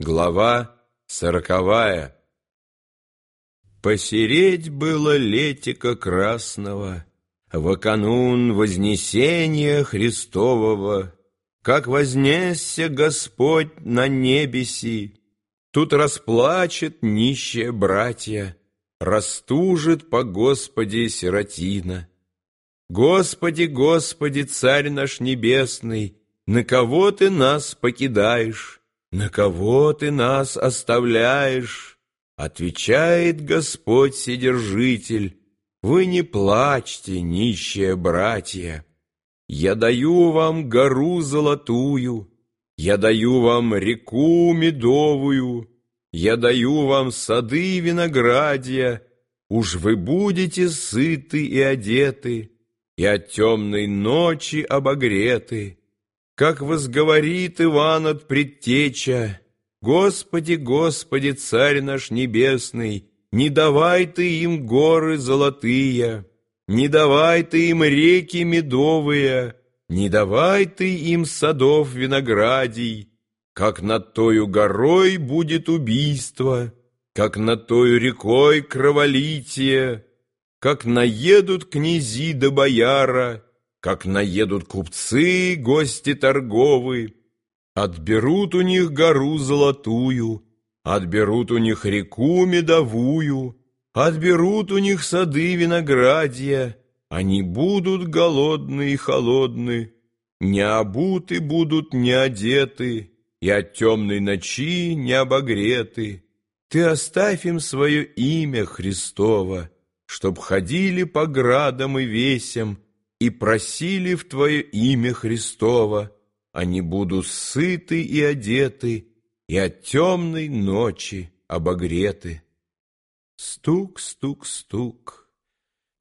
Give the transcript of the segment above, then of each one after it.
Глава сороковая Посереть было летика красного, В канун Вознесения Христового, Как вознесся Господь на небеси, Тут расплачет нищие братья, Растужит по Господи сиротина. Господи, Господи, Царь наш небесный, На кого Ты нас покидаешь? «На кого ты нас оставляешь?» Отвечает Господь Вседержитель, «Вы не плачьте, нищие братья, Я даю вам гору золотую, Я даю вам реку медовую, Я даю вам сады виноградья, Уж вы будете сыты и одеты, И от темной ночи обогреты». Как возговорит Иван от предтеча, «Господи, Господи, Царь наш небесный, не давай Ты им горы золотые, не давай Ты им реки медовые, не давай Ты им садов виноградий, как над тою горой будет убийство, как над тою рекой кроволитие, как наедут князи до бояра, как наедут купцы, гости торговые, Отберут у них гору золотую, Отберут у них реку медовую, Отберут у них сады виноградья, Они будут голодны и холодны, Не обуты будут, не одеты, И от темной ночи не обогреты. Ты оставь им свое имя Христово, Чтоб ходили по градам и весям, и просили в Твое имя Христово, они будут сыты и одеты, и от темной ночи обогреты. Стук, стук, стук,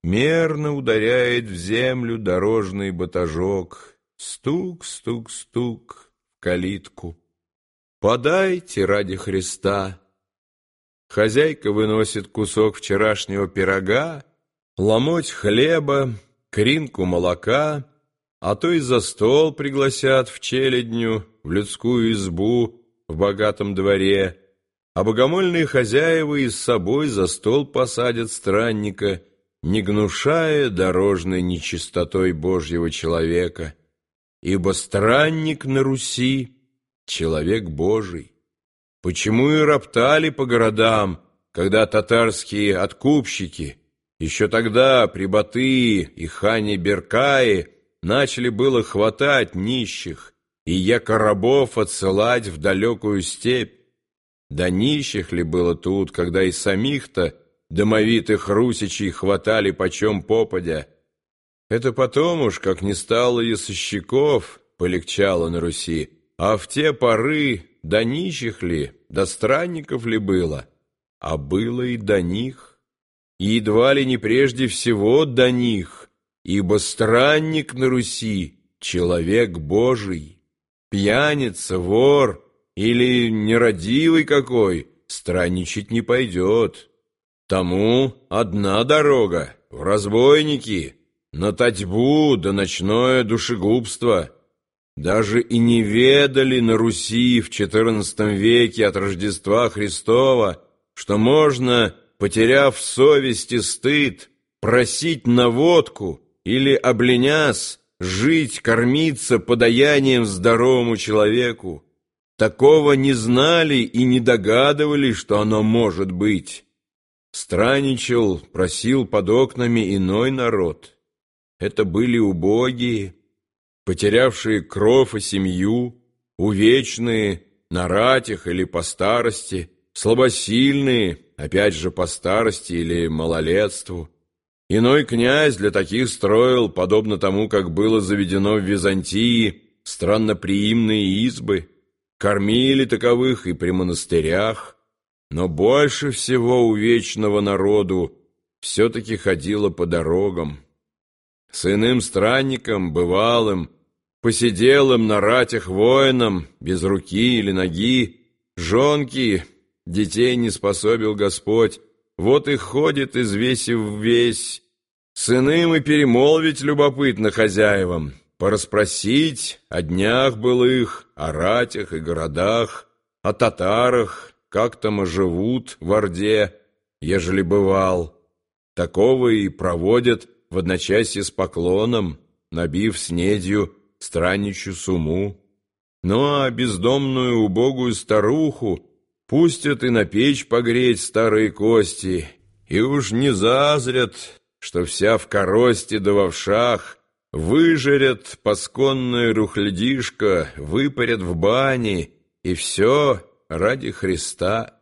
мерно ударяет в землю дорожный батажок. Стук, стук, стук калитку. Подайте ради Христа. Хозяйка выносит кусок вчерашнего пирога, ломоть хлеба, кринку молока, а то и за стол пригласят в челядню, в людскую избу, в богатом дворе, а богомольные хозяева и с собой за стол посадят странника, не гнушая дорожной нечистотой Божьего человека, ибо странник на Руси — человек Божий. Почему и роптали по городам, когда татарские откупщики — еще тогда при Батые и хане Беркае начали было хватать нищих и якорабов отсылать в далекую степь. Да нищих ли было тут, когда и самих-то домовитых русичей хватали почем попадя? Это потом уж, как не стало и сыщиков, полегчало на Руси, а в те поры до нищих ли, до странников ли было, а было и до них едва ли не прежде всего до них, ибо странник на Руси — человек Божий, пьяница, вор или нерадивый какой странничать не пойдет. Тому одна дорога — в разбойники, на татьбу да ночное душегубство. Даже и не ведали на Руси в XIV веке от Рождества Христова, что можно потеряв совесть и стыд, просить на водку или, обленясь, жить, кормиться подаянием здоровому человеку. Такого не знали и не догадывались, что оно может быть. Страничал, просил под окнами иной народ. Это были убогие, потерявшие кров и семью, увечные, на ратях или по старости, слабосильные, опять же по старости или малолетству. Иной князь для таких строил, подобно тому, как было заведено в Византии, странноприимные избы, кормили таковых и при монастырях, но больше всего у вечного народу все-таки ходило по дорогам. С иным странником, бывалым, посиделым на ратях воином, без руки или ноги, жонки Детей не способил Господь, вот и ходит, извесив весь. Сыным и перемолвить любопытно хозяевам, порасспросить о днях былых, о ратях и городах, о татарах, как там живут в Орде, ежели бывал. Такого и проводят в одночасье с поклоном, набив снедью странничью суму. Ну а бездомную убогую старуху пустят и на печь погреть старые кости, и уж не зазрят, что вся в коросте да во вшах, выжарят пасконное рухлядишко, выпарят в бане, и все ради Христа